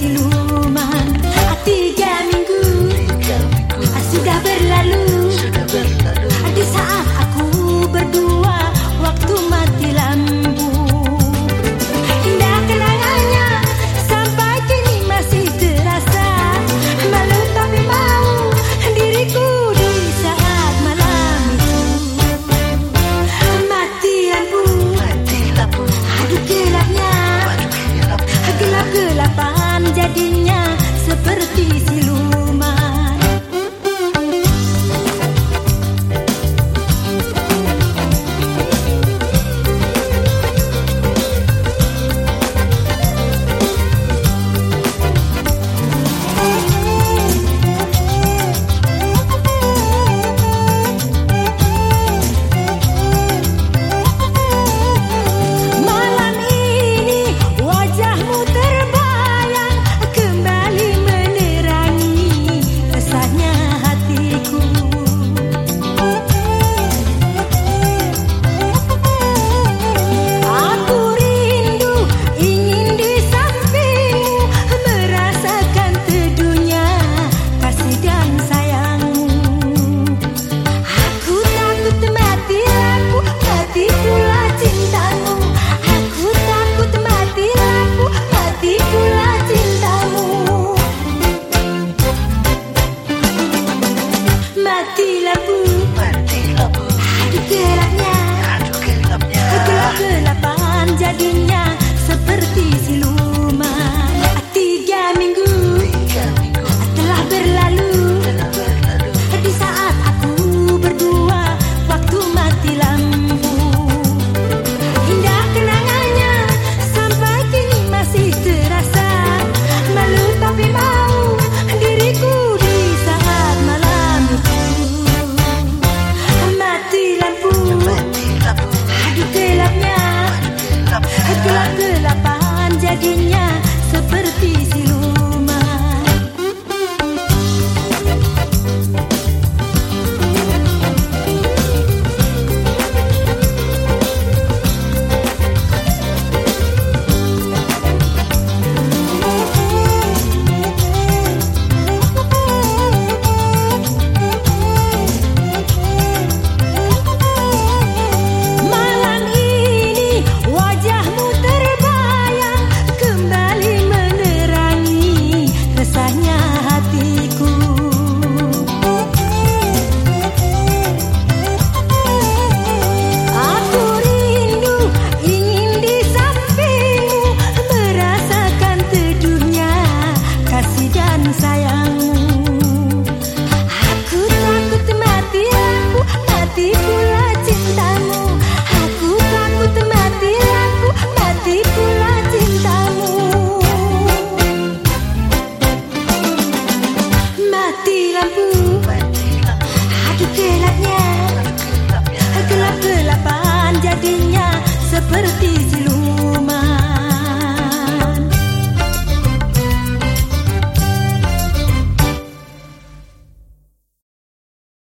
silu